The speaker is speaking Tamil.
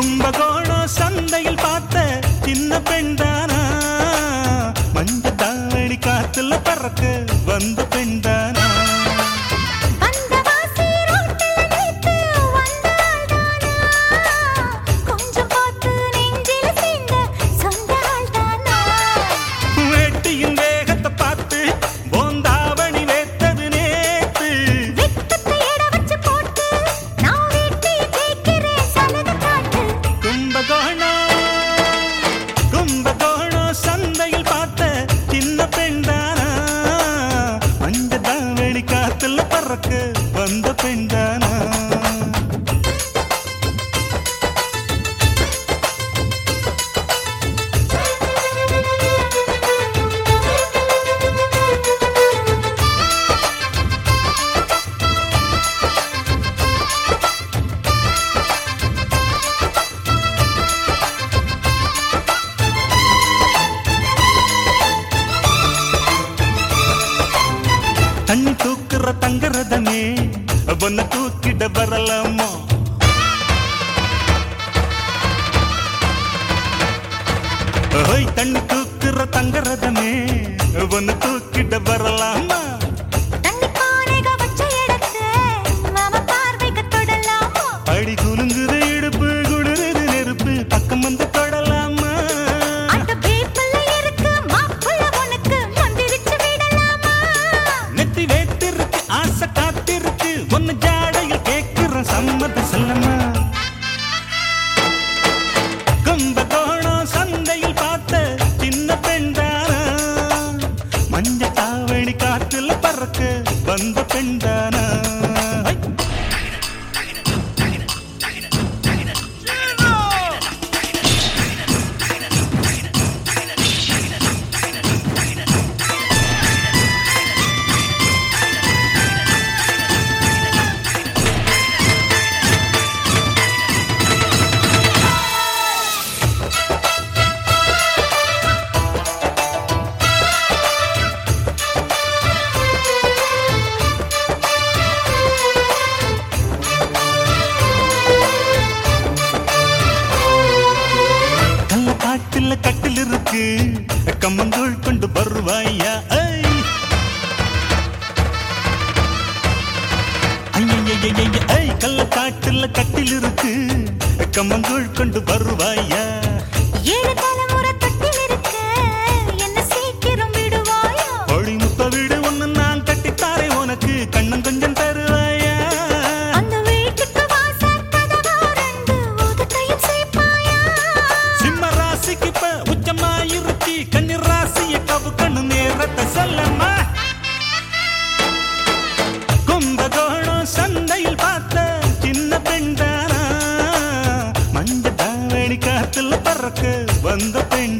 கும்பகோணம் சந்தையில் பார்த்த சின்ன பெண் தானா? மஞ்சள் தாவடி காத்துல பறக்க வந்த பெண் தானா? சந்தனா தண்ணி தூக்குற தங்குறதமே ஒன்ன தூக்கிட வரலாமா? ஹோய் தண்ணி தூக்குற தங்கரதமே ஒன்னு தூக்கிட வரலாமா? கம்மஞ்சூள் கொண்டு வருவாயா? ஐ. கள்ளக்காட்டில் கட்டில் இருக்கு. கம்மஞ்சூள் கொண்டு வருவாயா? முகத்தை சொல்லம்மா. கும்பகோணம் சந்தையில் பார்த்த சின்ன பெண் தானா மஞ்ச தாவணி காத்துல பறக்க வந்த பெண்